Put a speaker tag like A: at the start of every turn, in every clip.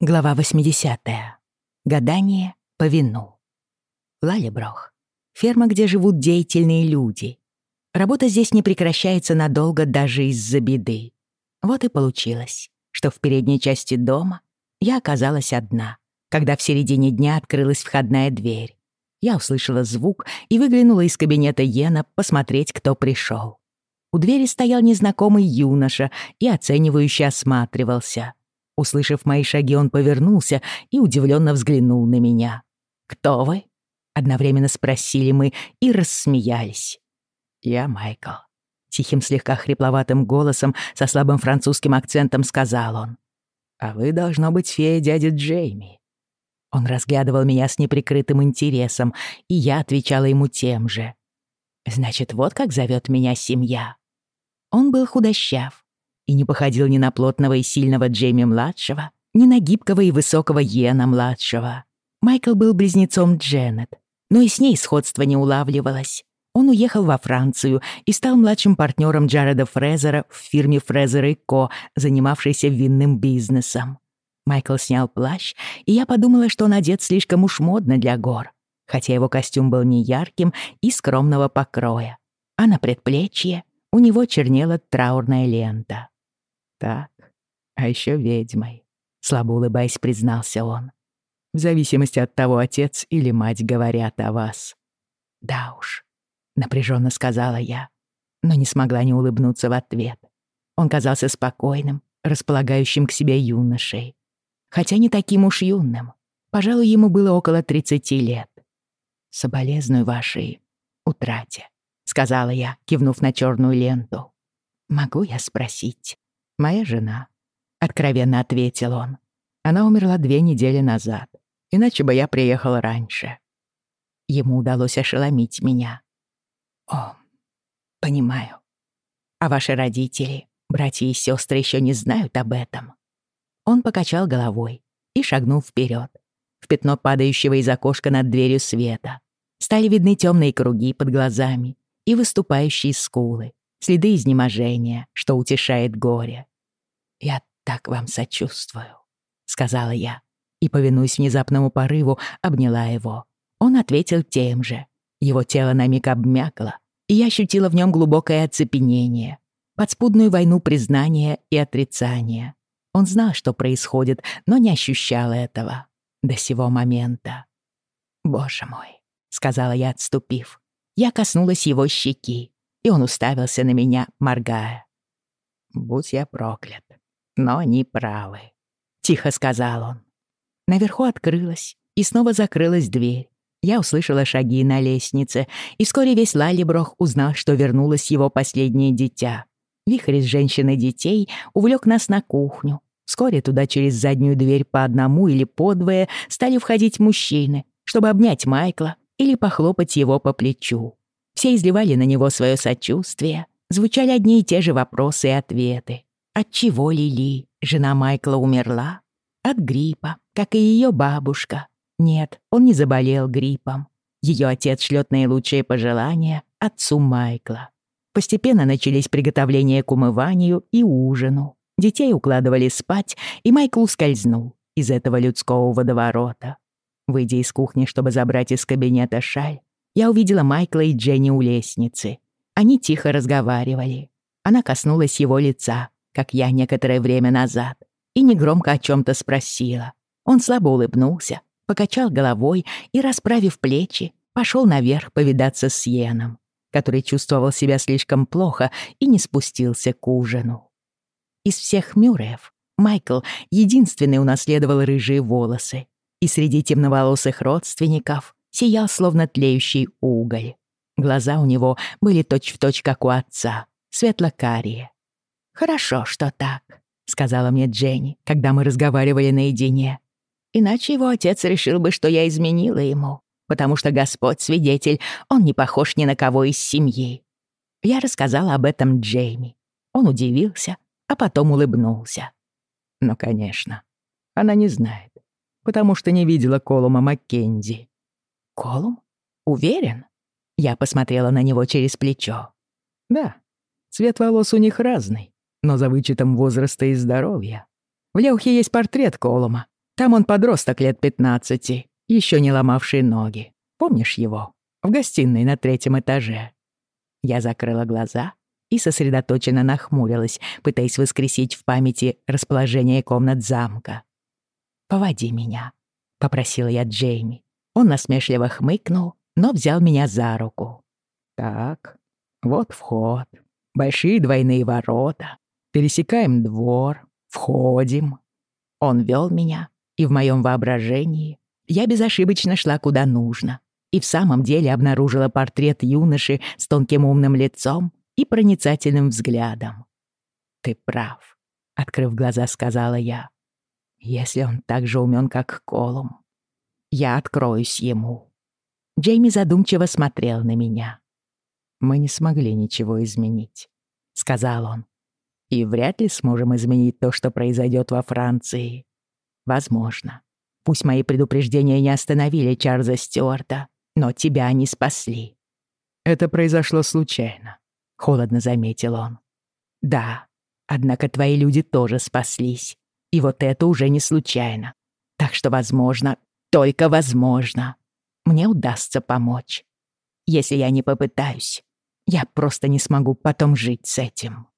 A: Глава 80. Гадание по вину. Лалеброх. Ферма, где живут деятельные люди. Работа здесь не прекращается надолго даже из-за беды. Вот и получилось, что в передней части дома я оказалась одна, когда в середине дня открылась входная дверь. Я услышала звук и выглянула из кабинета Йена посмотреть, кто пришел. У двери стоял незнакомый юноша и оценивающе осматривался — Услышав мои шаги, он повернулся и удивленно взглянул на меня. «Кто вы?» — одновременно спросили мы и рассмеялись. «Я Майкл», — тихим слегка хрипловатым голосом со слабым французским акцентом сказал он. «А вы, должно быть, фея дяди Джейми». Он разглядывал меня с неприкрытым интересом, и я отвечала ему тем же. «Значит, вот как зовет меня семья». Он был худощав, и не походил ни на плотного и сильного Джейми-младшего, ни на гибкого и высокого Йена-младшего. Майкл был близнецом Дженнет, но и с ней сходства не улавливалось. Он уехал во Францию и стал младшим партнером Джареда Фрезера в фирме Фрезер Ко, занимавшейся винным бизнесом. Майкл снял плащ, и я подумала, что он одет слишком уж модно для гор, хотя его костюм был неярким и скромного покроя, а на предплечье у него чернела траурная лента. Так, а еще ведьмой, слабо улыбаясь, признался он. В зависимости от того, отец или мать говорят о вас. Да уж, напряженно сказала я, но не смогла не улыбнуться в ответ. Он казался спокойным, располагающим к себе юношей. Хотя не таким уж юным. Пожалуй, ему было около 30 лет. «Соболезную вашей утрате», — сказала я, кивнув на черную ленту. «Могу я спросить, «Моя жена», — откровенно ответил он. «Она умерла две недели назад, иначе бы я приехал раньше». Ему удалось ошеломить меня. «О, понимаю. А ваши родители, братья и сестры еще не знают об этом?» Он покачал головой и шагнул вперед. В пятно падающего из окошка над дверью света стали видны темные круги под глазами и выступающие скулы, следы изнеможения, что утешает горе. «Я так вам сочувствую», — сказала я, и, повинуясь внезапному порыву, обняла его. Он ответил тем же. Его тело на миг обмякло, и я ощутила в нем глубокое оцепенение, подспудную войну признания и отрицания. Он знал, что происходит, но не ощущал этого до сего момента. «Боже мой», — сказала я, отступив. Я коснулась его щеки и он уставился на меня, моргая. «Будь я проклят, но они правы», — тихо сказал он. Наверху открылась и снова закрылась дверь. Я услышала шаги на лестнице, и вскоре весь Лалиброх узнал, что вернулось его последнее дитя. Вихрь из женщин детей увлек нас на кухню. Вскоре туда через заднюю дверь по одному или по двое стали входить мужчины, чтобы обнять Майкла или похлопать его по плечу. Все изливали на него свое сочувствие, звучали одни и те же вопросы и ответы. От чего Лили, жена Майкла, умерла? От гриппа, как и ее бабушка. Нет, он не заболел гриппом. Ее отец шлет наилучшие пожелания отцу Майкла. Постепенно начались приготовления к умыванию и ужину. Детей укладывали спать, и Майкл ускользнул из этого людского водоворота. Выйдя из кухни, чтобы забрать из кабинета шаль, я увидела Майкла и Дженни у лестницы. Они тихо разговаривали. Она коснулась его лица, как я некоторое время назад, и негромко о чем-то спросила. Он слабо улыбнулся, покачал головой и, расправив плечи, пошел наверх повидаться с Йеном, который чувствовал себя слишком плохо и не спустился к ужину. Из всех Мюрреев Майкл единственный унаследовал рыжие волосы, и среди темноволосых родственников сиял словно тлеющий уголь. Глаза у него были точь-в-точь, точь, как у отца, светло-карие. «Хорошо, что так», — сказала мне Дженни, когда мы разговаривали наедине. «Иначе его отец решил бы, что я изменила ему, потому что Господь свидетель, он не похож ни на кого из семьи». Я рассказала об этом Джейми. Он удивился, а потом улыбнулся. «Ну, конечно, она не знает, потому что не видела Колума Маккензи. «Колум? Уверен?» Я посмотрела на него через плечо. «Да, цвет волос у них разный, но за вычетом возраста и здоровья. В Леухе есть портрет Колума, Там он подросток лет пятнадцати, еще не ломавший ноги. Помнишь его? В гостиной на третьем этаже. Я закрыла глаза и сосредоточенно нахмурилась, пытаясь воскресить в памяти расположение комнат замка. «Поводи меня», — попросила я Джейми. Он насмешливо хмыкнул, но взял меня за руку. «Так, вот вход. Большие двойные ворота. Пересекаем двор. Входим». Он вел меня, и в моем воображении я безошибочно шла куда нужно. И в самом деле обнаружила портрет юноши с тонким умным лицом и проницательным взглядом. «Ты прав», — открыв глаза, сказала я. «Если он так же умен, как Колум, я откроюсь ему». Джейми задумчиво смотрел на меня. «Мы не смогли ничего изменить», — сказал он. «И вряд ли сможем изменить то, что произойдет во Франции. Возможно. Пусть мои предупреждения не остановили Чарльза Стюарта, но тебя они спасли». «Это произошло случайно», — холодно заметил он. «Да, однако твои люди тоже спаслись. И вот это уже не случайно. Так что, возможно, только возможно, мне удастся помочь. Если я не попытаюсь, я просто не смогу потом жить с этим».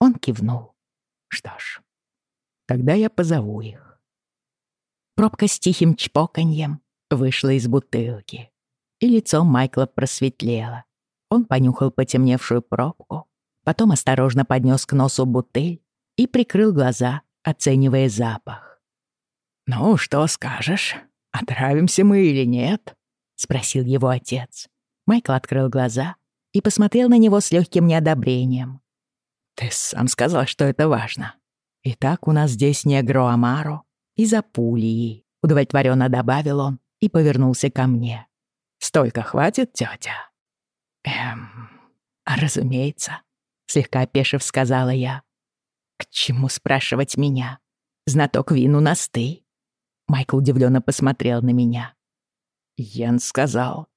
A: Он кивнул. «Что ж, тогда я позову их». Пробка с тихим чпоканьем вышла из бутылки, и лицо Майкла просветлело. Он понюхал потемневшую пробку, потом осторожно поднес к носу бутыль и прикрыл глаза, оценивая запах. «Ну, что скажешь? Отравимся мы или нет?» — спросил его отец. Майкл открыл глаза и посмотрел на него с легким неодобрением. «Ты сам сказал, что это важно. Итак, у нас здесь негро Амаро и Запулии», — удовлетворенно добавил он и повернулся ко мне. «Столько хватит, тетя?» «Эм, разумеется», — слегка опешив сказала я. «К чему спрашивать меня? Знаток вин у нас ты». Майкл удивленно посмотрел на меня. Йен сказал.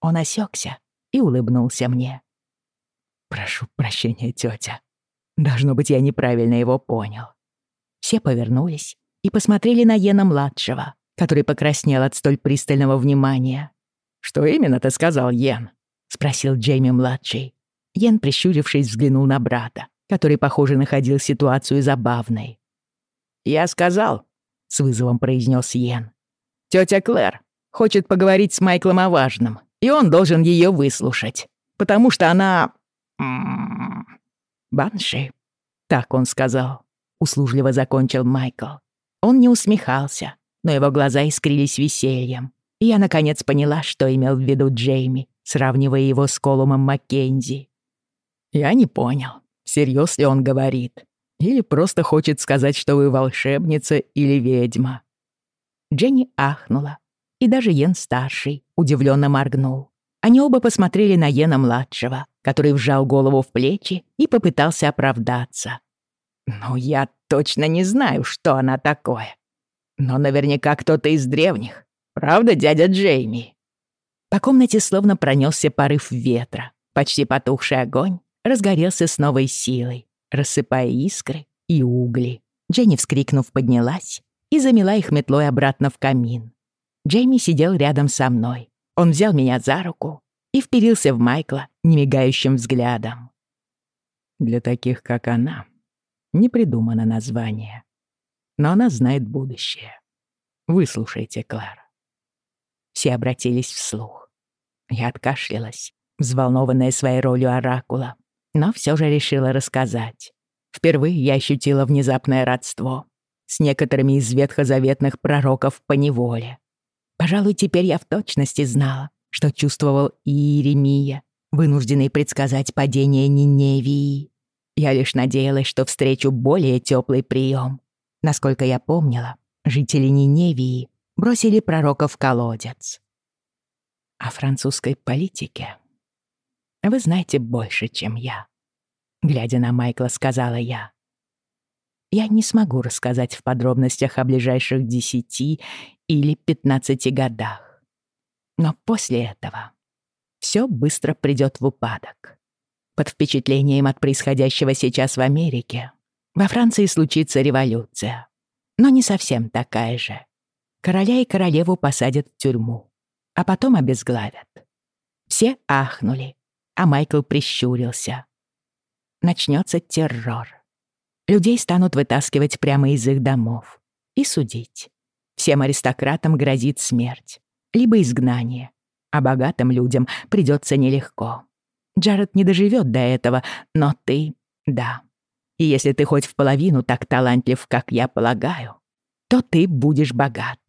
A: Он осекся и улыбнулся мне. «Прошу прощения, тетя. Должно быть, я неправильно его понял». Все повернулись и посмотрели на Йена-младшего, который покраснел от столь пристального внимания. «Что именно ты сказал, Йен?» — спросил Джейми-младший. Йен, прищурившись, взглянул на брата, который, похоже, находил ситуацию забавной. «Я сказал», — с вызовом произнес Йен. «Тётя Клэр хочет поговорить с Майклом о важном, и он должен её выслушать, потому что она... Банши. Так он сказал. Услужливо закончил Майкл. Он не усмехался, но его глаза искрились весельем. И я, наконец, поняла, что имел в виду Джейми, сравнивая его с Колумом Маккензи. Я не понял, всерьез ли он говорит, или просто хочет сказать, что вы волшебница или ведьма. Дженни ахнула, и даже Йен-старший удивленно моргнул. Они оба посмотрели на Йена-младшего, который вжал голову в плечи и попытался оправдаться. «Ну, я точно не знаю, что она такое. Но наверняка кто-то из древних. Правда, дядя Джейми?» По комнате словно пронесся порыв ветра. Почти потухший огонь разгорелся с новой силой, рассыпая искры и угли. Дженни, вскрикнув, поднялась и замела их метлой обратно в камин. Джейми сидел рядом со мной. Он взял меня за руку и вперился в Майкла немигающим взглядом. Для таких, как она, не придумано название. Но она знает будущее. Выслушайте, Клара. Все обратились вслух. Я откашлялась, взволнованная своей ролью оракула, но все же решила рассказать. Впервые я ощутила внезапное родство с некоторыми из ветхозаветных пророков по неволе. Пожалуй, теперь я в точности знала, что чувствовал Иеремия, вынужденный предсказать падение Ниневии. Я лишь надеялась, что встречу более теплый прием. Насколько я помнила, жители Ниневии бросили пророка в колодец. О французской политике вы знаете больше, чем я. Глядя на Майкла, сказала я. Я не смогу рассказать в подробностях о ближайших десяти или пятнадцати годах. Но после этого все быстро придет в упадок. Под впечатлением от происходящего сейчас в Америке во Франции случится революция. но не совсем такая же. Короля и королеву посадят в тюрьму, а потом обезглавят. Все ахнули, а Майкл прищурился. Начнется террор. Людей станут вытаскивать прямо из их домов и судить. Всем аристократам грозит смерть, либо изгнание, а богатым людям придется нелегко. Джаред не доживет до этого, но ты — да. И если ты хоть в половину так талантлив, как я полагаю, то ты будешь богат.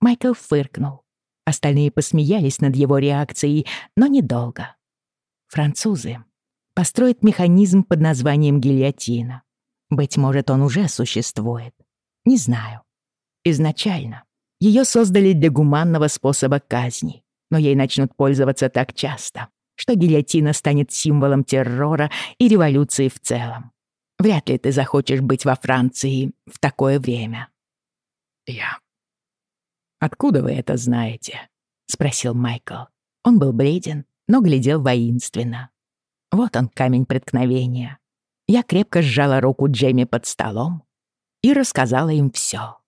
A: Майкл фыркнул. Остальные посмеялись над его реакцией, но недолго. Французы построят механизм под названием гильотина. Быть может, он уже существует. Не знаю. Изначально ее создали для гуманного способа казни, но ей начнут пользоваться так часто, что гильотина станет символом террора и революции в целом. Вряд ли ты захочешь быть во Франции в такое время.
B: Я. Откуда вы это знаете? спросил Майкл.
A: Он был бледен, но глядел воинственно. Вот он, камень преткновения. Я крепко сжала руку Джейми под столом и рассказала им все.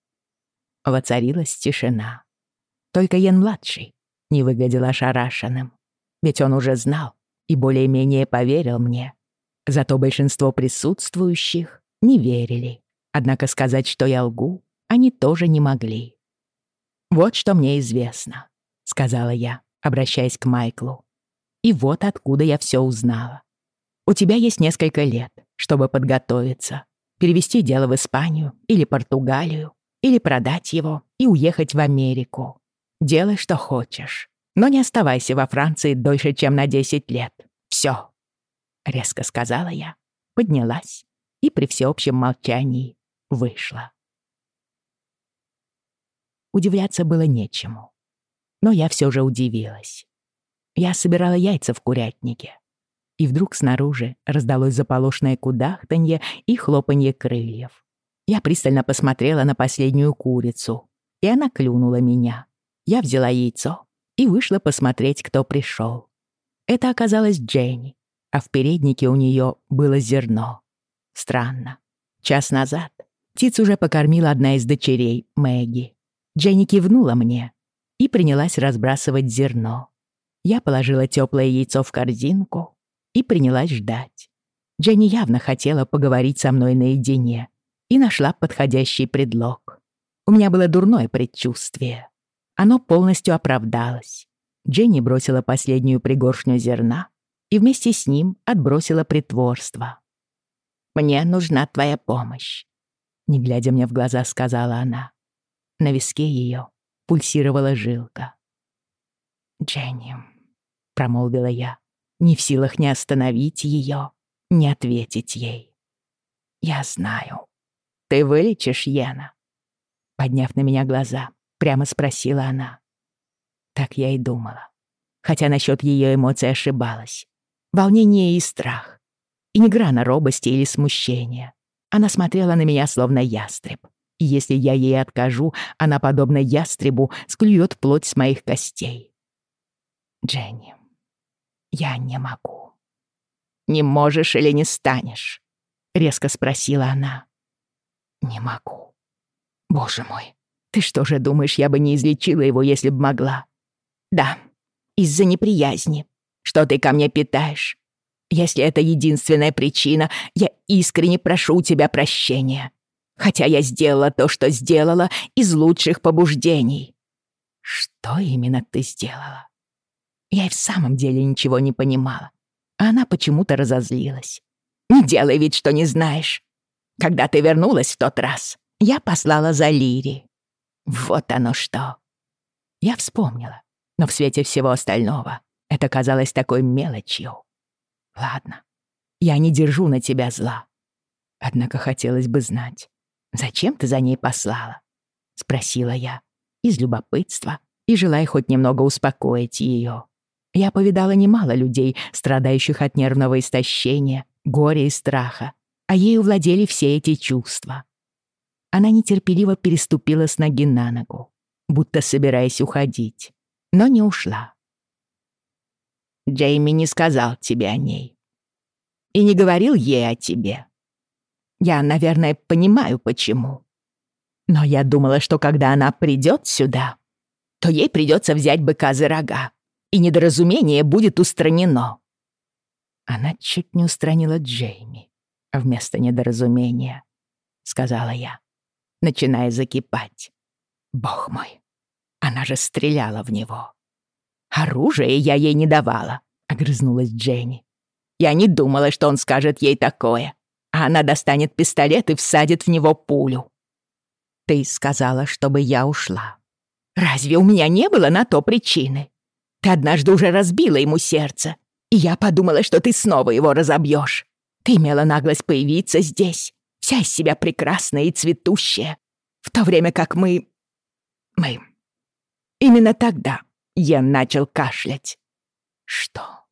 A: Воцарилась тишина. Только Йен-младший не выглядел ошарашенным, ведь он уже знал и более-менее поверил мне. Зато большинство присутствующих не верили. Однако сказать, что я лгу, они тоже не могли. «Вот что мне известно», — сказала я, обращаясь к Майклу. «И вот откуда я все узнала. У тебя есть несколько лет, чтобы подготовиться, перевести дело в Испанию или Португалию, или продать его и уехать в Америку. Делай, что хочешь, но не оставайся во Франции дольше, чем на 10 лет. Все. Резко сказала я, поднялась и при всеобщем молчании вышла. Удивляться было нечему. Но я все же удивилась. Я собирала яйца в курятнике. И вдруг снаружи раздалось заполошное кудахтанье и хлопанье крыльев. Я пристально посмотрела на последнюю курицу, и она клюнула меня. Я взяла яйцо и вышла посмотреть, кто пришел. Это оказалась Дженни, а в переднике у нее было зерно. Странно. Час назад птиц уже покормила одна из дочерей, Мэгги. Дженни кивнула мне и принялась разбрасывать зерно. Я положила теплое яйцо в корзинку и принялась ждать. Дженни явно хотела поговорить со мной наедине и нашла подходящий предлог. У меня было дурное предчувствие. Оно полностью оправдалось. Дженни бросила последнюю пригоршню зерна и вместе с ним отбросила притворство. «Мне нужна твоя помощь», — не глядя мне в глаза, сказала она. На виске ее пульсировала жилка. «Дженни», — промолвила я, не в силах ни остановить ее, ни ответить ей. «Я знаю. Ты вылечишь Йена?» Подняв на меня глаза, прямо спросила она. Так я и думала. Хотя насчет ее эмоций ошибалась. Волнение и страх. И не грана робости или смущения. Она смотрела на меня словно ястреб. И если я ей откажу, она, подобно ястребу, склюет плоть с моих костей. Дженни, я не могу. «Не можешь или не станешь?» — резко спросила она. «Не могу. Боже мой, ты что же думаешь, я бы не излечила его, если б могла? Да, из-за неприязни. Что ты ко мне питаешь? Если это единственная причина, я искренне прошу у тебя прощения. Хотя я сделала то, что сделала, из лучших побуждений. Что именно ты сделала? Я и в самом деле ничего не понимала. А она почему-то разозлилась. Не делай вид, что не знаешь. Когда ты вернулась в тот раз, я послала за Лири. Вот оно что. Я вспомнила, но в свете всего остального это казалось такой мелочью. Ладно, я не держу на тебя зла. Однако хотелось бы знать, зачем ты за ней послала? Спросила я, из любопытства и желая хоть немного успокоить ее. Я повидала немало людей, страдающих от нервного истощения, горя и страха, а ею владели все эти чувства. Она нетерпеливо переступила с ноги на ногу, будто собираясь уходить, но не ушла. «Джейми не сказал тебе о ней. И не говорил ей о тебе. Я, наверное, понимаю, почему. Но я думала, что когда она придет сюда, то ей придется взять быка за рога, и недоразумение будет устранено. Она чуть не устранила Джейми вместо недоразумения, сказала я, начиная закипать. Бог мой, она же стреляла в него. Оружие я ей не давала, огрызнулась Дженни. Я не думала, что он скажет ей такое, а она достанет пистолет и всадит в него пулю. Ты сказала, чтобы я ушла. Разве у меня не было на то причины? Ты однажды уже разбила ему сердце, и я подумала, что ты снова его разобьешь. Ты имела наглость появиться здесь, вся из себя прекрасная и цветущая, в то время как мы... мы... Именно тогда я начал кашлять. Что?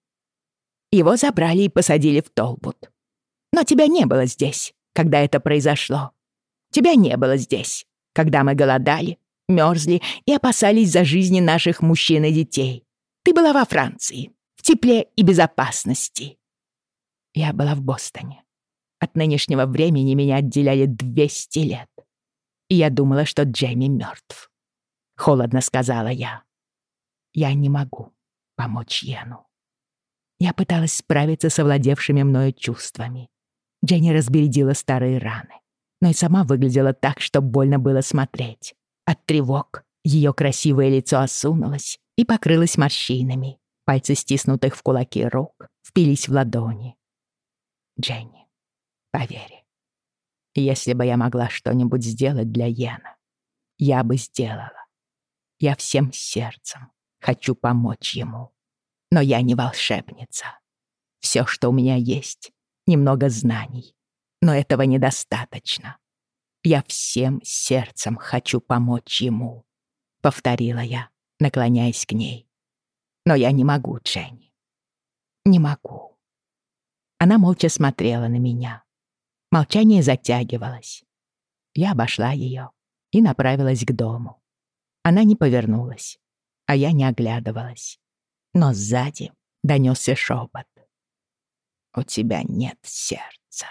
A: Его забрали и посадили в Толбут. Но тебя не было здесь, когда это произошло. Тебя не было здесь, когда мы голодали, мерзли и опасались за жизни наших мужчин и детей. Ты была во Франции, в тепле и безопасности. Я была в Бостоне. От нынешнего времени меня отделяли 200 лет. И я думала, что Джейми мертв. Холодно сказала я. Я не могу помочь Йену. Я пыталась справиться с овладевшими мною чувствами. Дженни разбередила старые раны, но и сама выглядела так, что больно было смотреть. От тревог ее красивое лицо осунулось и покрылось морщинами. Пальцы стиснутых в кулаки рук впились в ладони. Дженни, поверь, если бы я могла что-нибудь сделать для Йена, я бы сделала. Я всем сердцем хочу помочь ему. Но я не волшебница. Все, что у меня есть, немного знаний. Но этого недостаточно. Я всем сердцем хочу помочь ему, повторила я, наклоняясь к ней. Но я не могу, Дженни. Не могу. Она молча смотрела на меня. Молчание затягивалось. Я обошла ее и направилась к дому. Она не повернулась, а я не оглядывалась. Но сзади донесся шепот. «У тебя нет сердца».